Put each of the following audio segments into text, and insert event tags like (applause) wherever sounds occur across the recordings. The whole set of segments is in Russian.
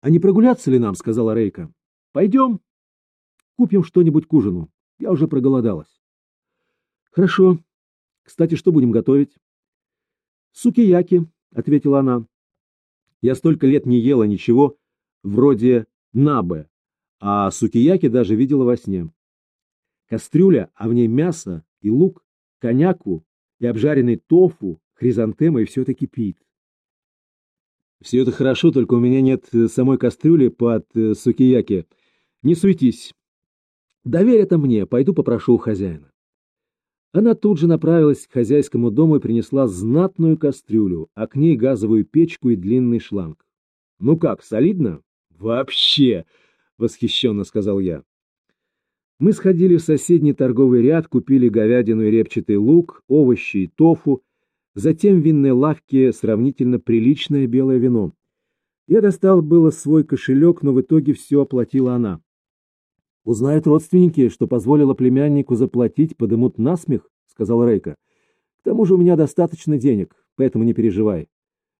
— А не прогуляться ли нам? — сказала Рейка. — Пойдем. Купим что-нибудь к ужину. Я уже проголодалась. — Хорошо. Кстати, что будем готовить? — Сукияки, — ответила она. Я столько лет не ела ничего вроде набе, а сукияки даже видела во сне. Кастрюля, а в ней мясо и лук, коньяку и обжаренный тофу, хризантема и все это кипит. Все это хорошо, только у меня нет э, самой кастрюли под э, сукияки. Не суетись. Доверь это мне, пойду попрошу у хозяина. Она тут же направилась к хозяйскому дому и принесла знатную кастрюлю, а к ней газовую печку и длинный шланг. «Ну как, солидно?» «Вообще!» — восхищенно сказал я. Мы сходили в соседний торговый ряд, купили говядину и репчатый лук, овощи и тофу, затем в винной лавке сравнительно приличное белое вино. Я достал было свой кошелек, но в итоге все оплатила она. Узнают родственники, что позволила племяннику заплатить, подымут насмех, — сказал Рейка. К тому же у меня достаточно денег, поэтому не переживай.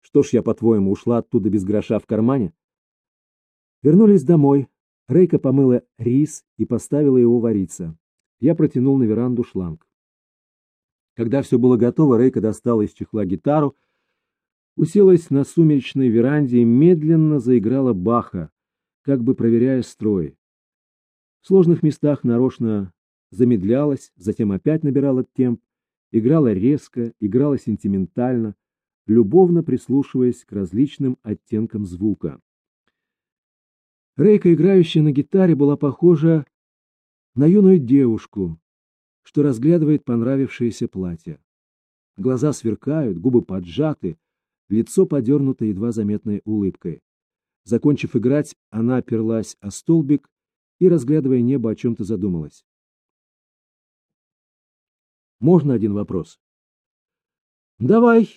Что ж я, по-твоему, ушла оттуда без гроша в кармане? Вернулись домой. Рейка помыла рис и поставила его вариться. Я протянул на веранду шланг. Когда все было готово, Рейка достала из чехла гитару, уселась на сумеречной веранде и медленно заиграла Баха, как бы проверяя строй. В сложных местах нарочно замедлялась, затем опять набирала темп, играла резко, играла сентиментально, любовно прислушиваясь к различным оттенкам звука. Рейка, играющая на гитаре, была похожа на юную девушку, что разглядывает понравившееся платье. Глаза сверкают, губы поджаты, лицо подернуто едва заметной улыбкой. Закончив играть, она оперлась о столбик и, разглядывая небо, о чем-то задумалась. «Можно один вопрос?» «Давай.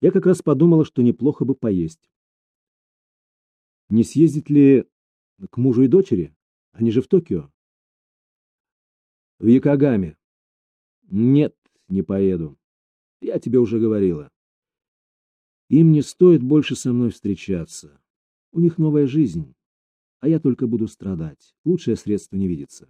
Я как раз подумала, что неплохо бы поесть. Не съездить ли к мужу и дочери? Они же в Токио». В Якогаме. Нет, не поеду. Я тебе уже говорила. Им не стоит больше со мной встречаться. У них новая жизнь, а я только буду страдать. Лучшее средство не видится.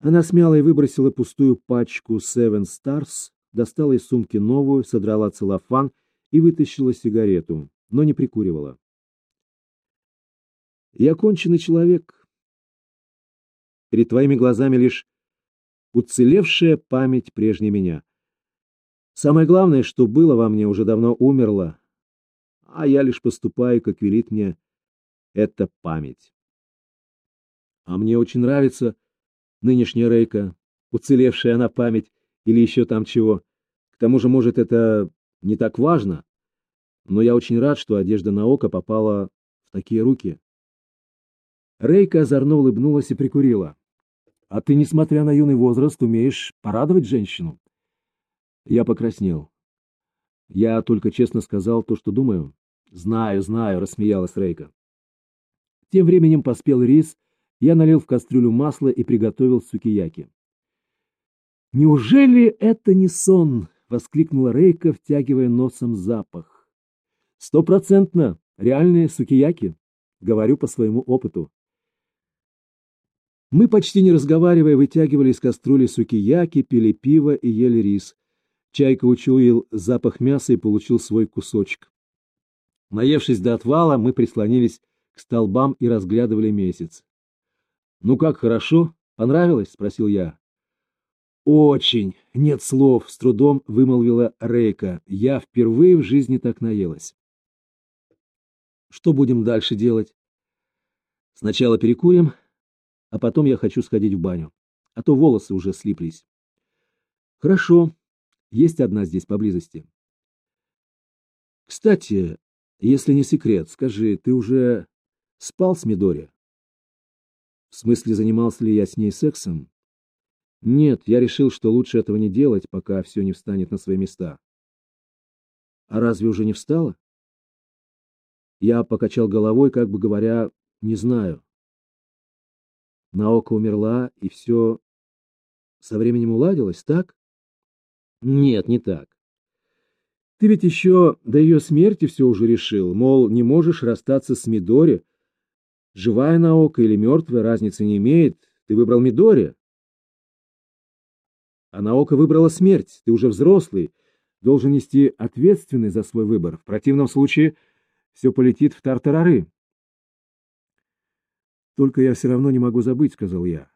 Она смяла и выбросила пустую пачку Seven Stars, достала из сумки новую, содрала целлофан и вытащила сигарету, но не прикуривала. Я конченый человек, Перед твоими глазами лишь уцелевшая память прежней меня. Самое главное, что было во мне, уже давно умерло, а я лишь поступаю, как велит мне эта память. А мне очень нравится нынешняя Рейка, уцелевшая она память или еще там чего. К тому же, может, это не так важно, но я очень рад, что одежда на око попала в такие руки. Рейка озорно улыбнулась и прикурила. А ты, несмотря на юный возраст, умеешь порадовать женщину. Я покраснел. Я только честно сказал то, что думаю. Знаю, знаю, рассмеялась Рейка. Тем временем поспел рис, я налил в кастрюлю масло и приготовил сукияки. «Неужели это не сон?» — воскликнула Рейка, втягивая носом запах. «Стопроцентно! Реальные сукияки!» — говорю по своему опыту. Мы, почти не разговаривая, вытягивали из кастрюли сукияки, пили пиво и ели рис. Чайка учуял запах мяса и получил свой кусочек. Наевшись до отвала, мы прислонились к столбам и разглядывали месяц. «Ну как, хорошо? Понравилось?» — спросил я. «Очень! Нет слов!» — с трудом вымолвила Рейка. «Я впервые в жизни так наелась». «Что будем дальше делать?» «Сначала перекурим, а потом я хочу сходить в баню, а то волосы уже слиплись. Хорошо, есть одна здесь поблизости. Кстати, если не секрет, скажи, ты уже спал с Мидори? В смысле, занимался ли я с ней сексом? Нет, я решил, что лучше этого не делать, пока все не встанет на свои места. А разве уже не встало? Я покачал головой, как бы говоря, не знаю. Наока умерла, и все со временем уладилось, так? Нет, не так. Ты ведь еще до ее смерти все уже решил, мол, не можешь расстаться с Мидори. Живая наука или мертвая, разницы не имеет. Ты выбрал Мидори. А наука выбрала смерть. Ты уже взрослый, должен нести ответственность за свой выбор. В противном случае все полетит в тартарары. Только я все равно не могу забыть, сказал я.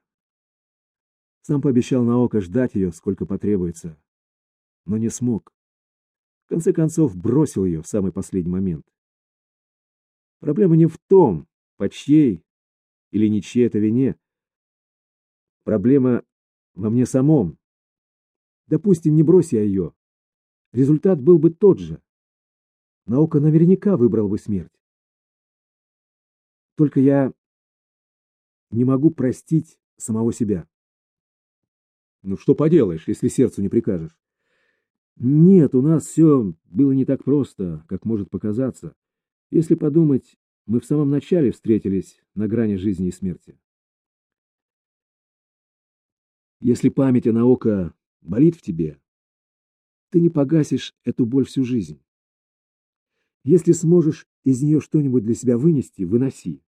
Сам пообещал Наока ждать ее, сколько потребуется, но не смог. В конце концов, бросил ее в самый последний момент. Проблема не в том, по чьей или ничьей это вине. Проблема во мне самом. Допустим, не брось я ее. Результат был бы тот же. Наука наверняка выбрал бы смерть. Только я не могу простить самого себя. Ну что поделаешь, если сердцу не прикажешь? Нет, у нас все было не так просто, как может показаться. Если подумать, мы в самом начале встретились на грани жизни и смерти. Если память о наука болит в тебе, ты не погасишь эту боль всю жизнь. Если сможешь из нее что-нибудь для себя вынести, выноси.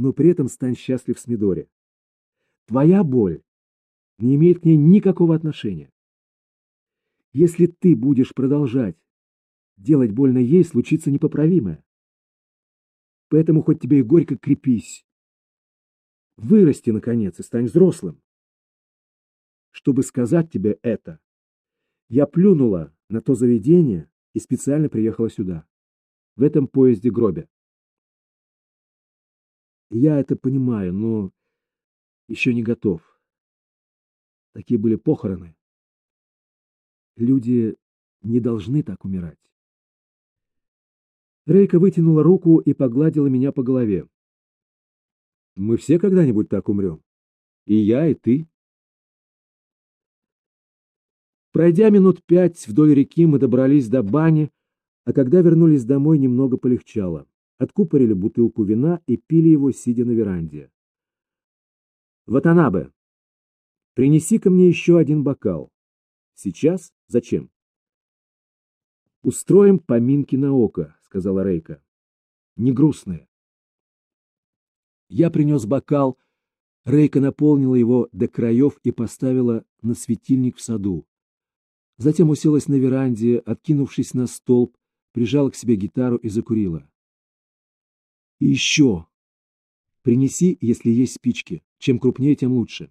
Но при этом стань счастлив с Мидори. Твоя боль не имеет к ней никакого отношения. Если ты будешь продолжать делать больно ей, случится непоправимое. Поэтому хоть тебе и горько крепись. Вырасти, наконец, и стань взрослым. Чтобы сказать тебе это, я плюнула на то заведение и специально приехала сюда, в этом поезде гробе. Я это понимаю, но еще не готов. Такие были похороны. Люди не должны так умирать. Рейка вытянула руку и погладила меня по голове. Мы все когда-нибудь так умрем. И я, и ты. Пройдя минут пять вдоль реки, мы добрались до бани, а когда вернулись домой, немного полегчало. Откупорили бутылку вина и пили его, сидя на веранде. «Ватанабе, принеси ко мне еще один бокал». Сейчас? Зачем? Устроим поминки на око, сказала Рейка. Не грустные. Я принес бокал. Рейка наполнила его до краев и поставила на светильник в саду. Затем уселась на веранде, откинувшись на столб, прижала к себе гитару и закурила. И еще. Принеси, если есть спички. Чем крупнее, тем лучше.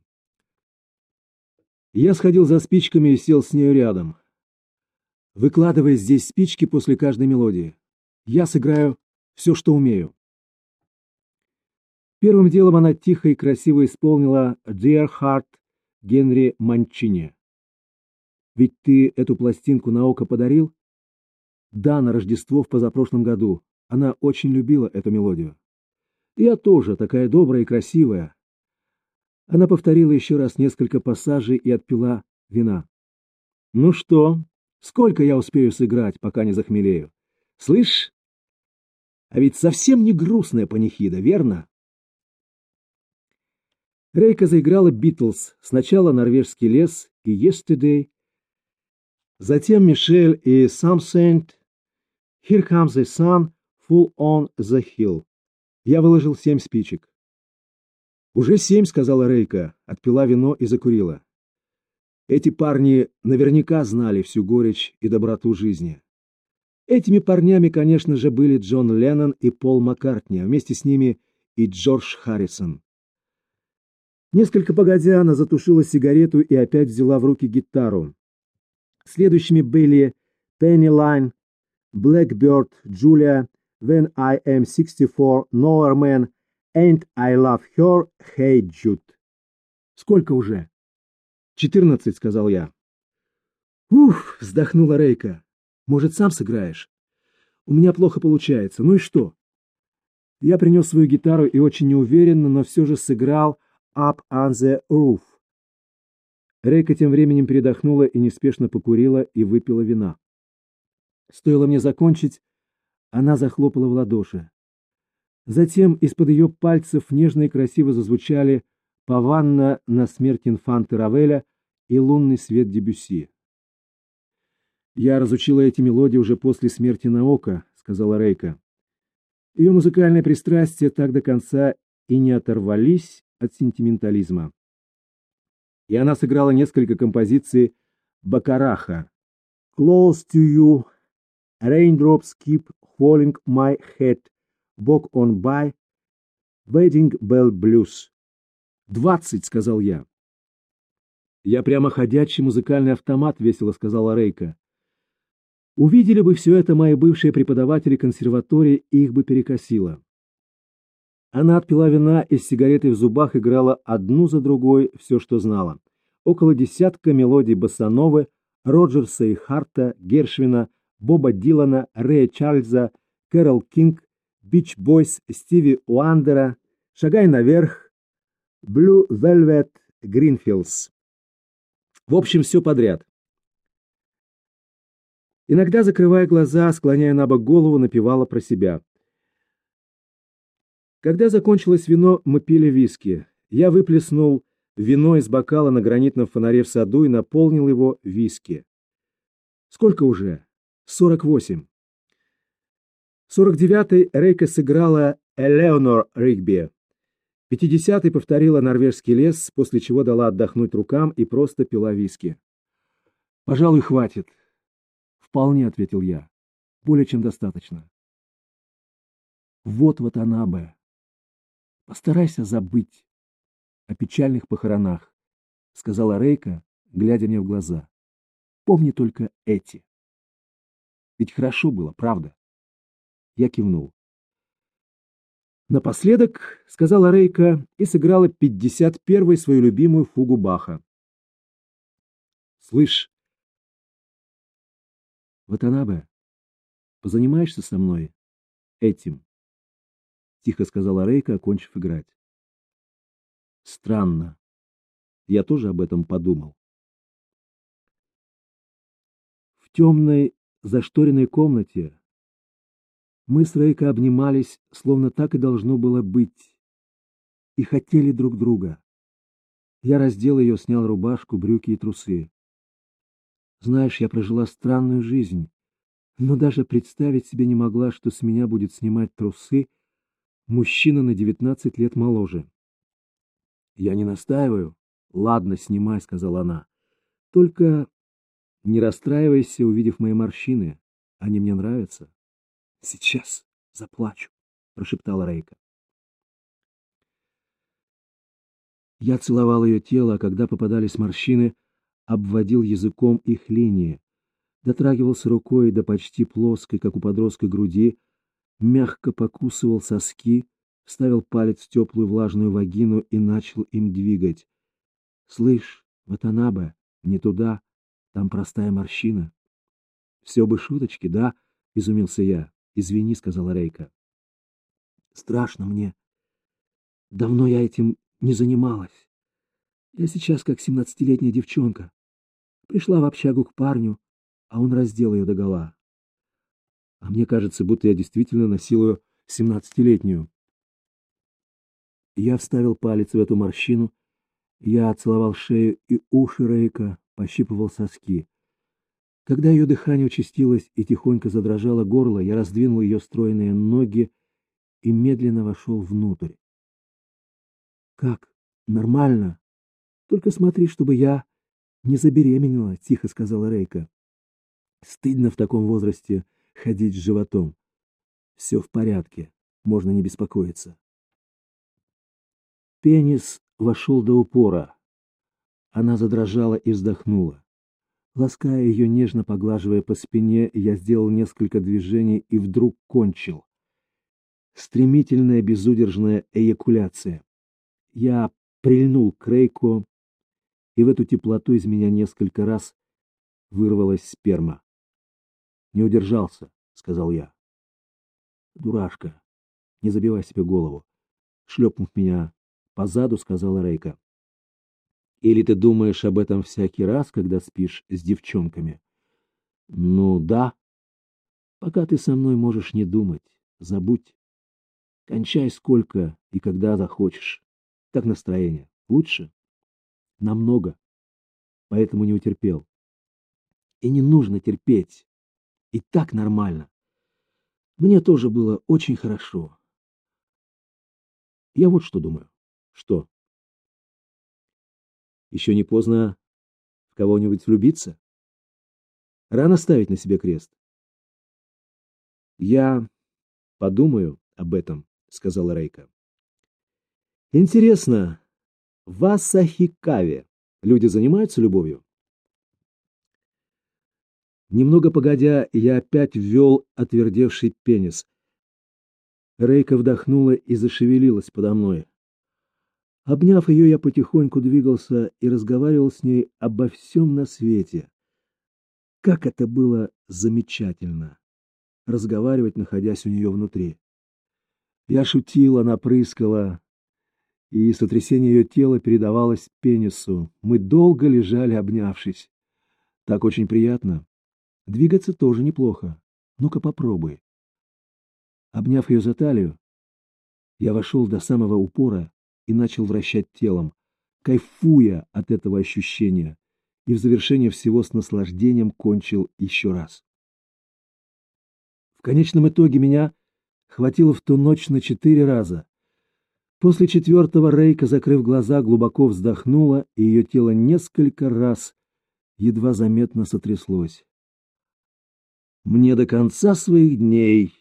Я сходил за спичками и сел с нею рядом. Выкладывая здесь спички после каждой мелодии. Я сыграю все, что умею. Первым делом она тихо и красиво исполнила «Dear Heart» Генри Манчини. Ведь ты эту пластинку на око подарил? Да, на Рождество в позапрошлом году. Она очень любила эту мелодию. Я тоже, такая добрая и красивая, она повторила еще раз несколько пассажей и отпила вина. «Ну что, сколько я успею сыграть, пока не захмелею? Слышь, а ведь совсем не грустная панихида, верно?» Рейка заиграла «Битлз», сначала «Норвежский лес» и «Yesterday», затем Мишель и «Some Saint», «Here comes the sun», «Full on the hill». Я выложил семь спичек. «Уже семь», — сказала Рейка, отпила вино и закурила. Эти парни наверняка знали всю горечь и доброту жизни. Этими парнями, конечно же, были Джон Леннон и Пол Маккартни, а вместе с ними и Джордж Харрисон. Несколько погодя, она затушила сигарету и опять взяла в руки гитару. Следующими были Penny Line, Blackbird, Julia, When I Am 64, Nowhere Man, And I love her, hey Jude. Сколько уже? Четырнадцать, сказал я. Ух, вздохнула Рейка. Может, сам сыграешь? У меня плохо получается. Ну и что? Я принес свою гитару и очень неуверенно, но все же сыграл Up on the Roof. Рейка тем временем передохнула и неспешно покурила и выпила вина. Стоило мне закончить, она захлопала в ладоши. Затем из-под ее пальцев нежно и красиво зазвучали «Паванна на смерть инфанты Равеля» и «Лунный свет Дебюсси». Я разучила эти мелодии уже после смерти Наока, сказала Рейка. Ее музыкальные пристрастия так до конца и не оторвались от сентиментализма. И она сыграла несколько композиций Бакараха. Close to you, raindrops keep falling my head, walk on by, wedding bell blues. «Двадцать», — сказал я. «Я прямо ходячий музыкальный автомат», — весело сказала Рейка. Увидели бы все это мои бывшие преподаватели консерватории, их бы перекосило. Она отпила вина и с сигаретой в зубах играла одну за другой все, что знала. Около десятка мелодий босановы, Роджерса и Харта, Гершвина, Боба Дилана, Рэя Чарльза, Кэрол Кинг, Бич Бойс, Стиви Уандера, «Шагай наверх», «Blue Velvet», «Greenfields». В общем, все подряд. Иногда, закрывая глаза, склоняя на бок голову, напевала про себя. Когда закончилось вино, мы пили виски. Я выплеснул вино из бокала на гранитном фонаре в саду и наполнил его виски. Сколько уже? Сорок восемь. Сорок девятый Рейка сыграла Элеонор Ригби. Пятидесятый повторила норвежский лес, после чего дала отдохнуть рукам и просто пила виски. «Пожалуй, хватит. Вполне, ответил я. Более чем достаточно. Вот вот она бы. Постарайся забыть о печальных похоронах, сказала Рейка, глядя мне в глаза. Помни только эти. Ведь хорошо было, правда? Я кивнул. Напоследок, сказала Рейка и сыграла пятьдесят первой свою любимую фугу Баха. Слышь, Ватанабе, позанимаешься со мной этим? Тихо сказала Рейка, окончив играть. Странно. Я тоже об этом подумал. В темной зашторенной комнате мы с Рейка обнимались, словно так и должно было быть, и хотели друг друга. Я раздел ее, снял рубашку, брюки и трусы. Знаешь, я прожила странную жизнь, но даже представить себе не могла, что с меня будет снимать трусы мужчина на девятнадцать лет моложе. Я не настаиваю. Ладно, снимай, сказала она. Только не расстраивайся, увидев мои морщины. Они мне нравятся. Сейчас заплачу, прошептала Рейка. Я целовал ее тело, а когда попадались морщины, обводил языком их линии, дотрагивался рукой до почти плоской, как у подростка, груди, мягко покусывал соски, вставил палец в теплую влажную вагину и начал им двигать. — Слышь, Ватанабе, не туда, там простая морщина. — Все бы шуточки, да? — изумился я. — Извини, — сказала Рейка. — Страшно мне. Давно я этим не занималась. Я сейчас как семнадцатилетняя девчонка. Пришла в общагу к парню, а он раздел ее догола. А мне кажется, будто я действительно насилую семнадцатилетнюю. Я вставил палец в эту морщину, я целовал шею и уши Рейка, пощипывал соски. Когда ее дыхание участилось и тихонько задрожало горло, я раздвинул ее стройные ноги и медленно вошел внутрь. — Как? Нормально? Только смотри, чтобы я не забеременела, тихо сказала Рейка. Стыдно в таком возрасте ходить с животом. Все в порядке, можно не беспокоиться. Пенис вошел до упора. Она задрожала и вздохнула. Лаская ее, нежно поглаживая по спине, я сделал несколько движений и вдруг кончил. Стремительная безудержная эякуляция. Я прильнул к Рейко, и в эту теплоту из меня несколько раз вырвалась сперма. «Не удержался», — сказал я. «Дурашка, не забивай себе голову», — шлепнув меня по заду, сказала Рейка. «Или ты думаешь об этом всякий раз, когда спишь с девчонками?» «Ну, да. Пока ты со мной можешь не думать, забудь. Кончай сколько и когда захочешь. Как настроение? Лучше?» намного, поэтому не утерпел. И не нужно терпеть. И так нормально. Мне тоже было очень хорошо. Я вот что думаю. Что? Еще не поздно в кого-нибудь влюбиться? Рано ставить на себе крест. Я подумаю об этом, сказала Рейка. Интересно, в Асахикаве люди занимаются любовью? Немного погодя, я опять ввел отвердевший пенис. Рейка вдохнула и зашевелилась подо мной. Обняв ее, я потихоньку двигался и разговаривал с ней обо всем на свете. Как это было замечательно — разговаривать, находясь у нее внутри. Я шутила, напрыскала, и сотрясение ее тела передавалось пенису. Мы долго лежали, обнявшись. Так очень приятно. Двигаться тоже неплохо. Ну-ка попробуй. Обняв ее за талию, я вошел до самого упора и начал вращать телом, кайфуя от этого ощущения, и в завершение всего с наслаждением кончил еще раз. В конечном итоге меня хватило в ту ночь на четыре раза. После четвертого Рейка, закрыв глаза, глубоко вздохнула, и ее тело несколько раз едва заметно сотряслось. Мне до конца своих дней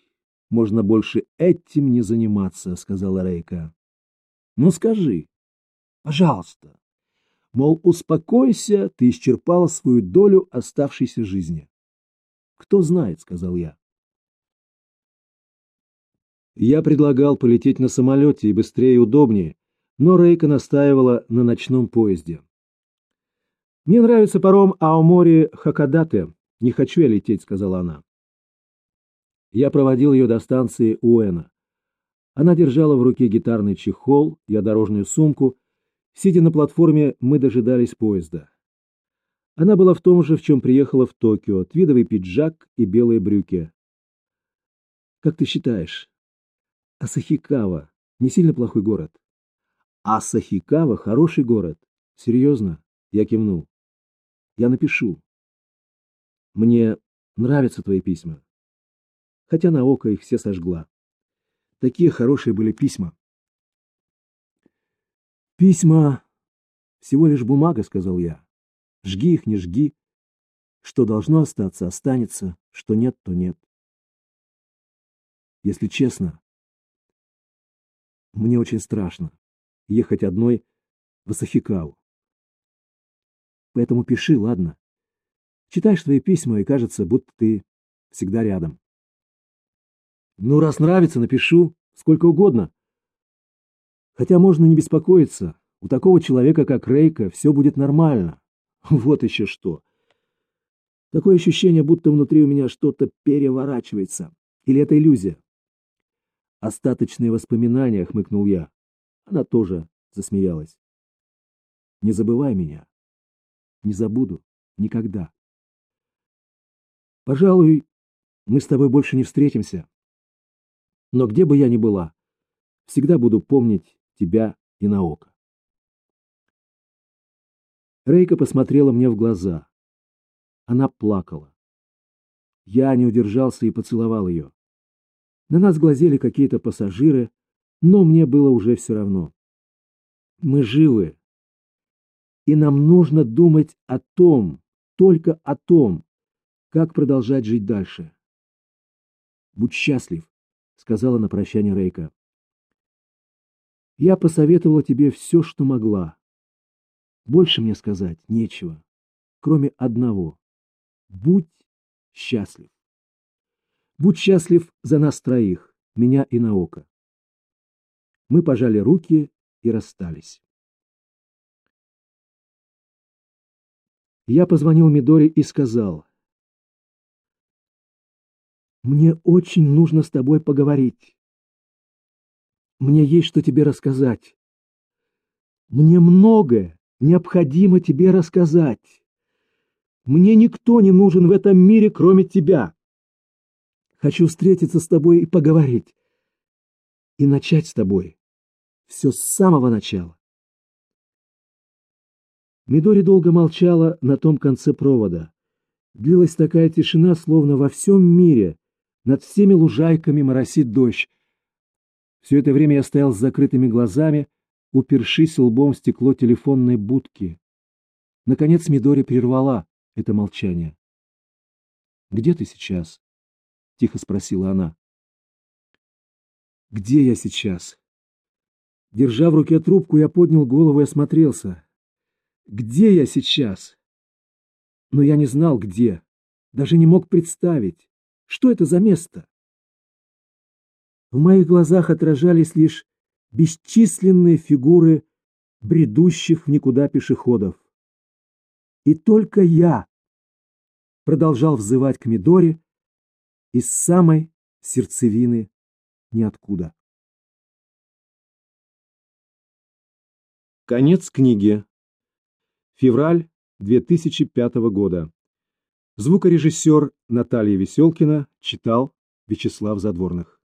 можно больше этим не заниматься, сказала Рейка. Ну скажи, пожалуйста. Мол, успокойся, ты исчерпала свою долю оставшейся жизни. Кто знает, сказал я. Я предлагал полететь на самолете и быстрее и удобнее, но Рейка настаивала на ночном поезде. Мне нравится паром Аомори Хакадате, «Не хочу я лететь», — сказала она. Я проводил ее до станции Уэна. Она держала в руке гитарный чехол, я дорожную сумку. Сидя на платформе, мы дожидались поезда. Она была в том же, в чем приехала в Токио, твидовый пиджак и белые брюки. «Как ты считаешь, Асахикава не сильно плохой город?» «Асахикава — хороший город. Серьезно?» — я кивнул. «Я напишу. Мне нравятся твои письма. Хотя на око их все сожгла. Такие хорошие были письма. Письма — всего лишь бумага, сказал я. Жги их, не жги. Что должно остаться, останется. Что нет, то нет. Если честно, мне очень страшно ехать одной в Асахикаву. Поэтому пиши, ладно? Читаешь твои письма, и кажется, будто ты всегда рядом. Ну, раз нравится, напишу, сколько угодно. Хотя можно не беспокоиться. У такого человека, как Рейка, все будет нормально. (laughs) Вот еще что. Такое ощущение, будто внутри у меня что-то переворачивается. Или это иллюзия? Остаточные воспоминания, хмыкнул я. Она тоже засмеялась. Не забывай меня. Не забуду. Никогда. Пожалуй, мы с тобой больше не встретимся. Но где бы я ни была, всегда буду помнить тебя и Наока. Рейка посмотрела мне в глаза. Она плакала. Я не удержался и поцеловал ее. На нас глазели какие-то пассажиры, но мне было уже все равно. Мы живы, и нам нужно думать о том, только о том, как продолжать жить дальше? Будь счастлив, сказала на прощание Рейка. Я посоветовала тебе все, что могла. Больше мне сказать нечего, кроме одного. Будь счастлив. Будь счастлив за нас троих, меня и Наока. Мы пожали руки и расстались. Я позвонил Мидори и сказал, мне очень нужно с тобой поговорить. Мне есть что тебе рассказать. Мне многое необходимо тебе рассказать. Мне никто не нужен в этом мире, кроме тебя. Хочу встретиться с тобой и поговорить. И начать с тобой. Все с самого начала. Мидори долго молчала на том конце провода. Длилась такая тишина, словно во всем мире, над всеми лужайками моросит дождь. Все это время я стоял с закрытыми глазами, упершись лбом в стекло телефонной будки. Наконец Мидори прервала это молчание. «Где ты сейчас?» — тихо спросила она. «Где я сейчас?» Держа в руке трубку, я поднял голову и осмотрелся. «Где я сейчас?» Но я не знал, где. Даже не мог представить, что это за место. В моих глазах отражались лишь бесчисленные фигуры бредущих в никуда пешеходов. И только я продолжал взывать к Мидоре из самой сердцевины ниоткуда. Конец книги. Февраль 2005 года. Звукорежиссер Наталья Веселкина читал Вячеслав Задворных.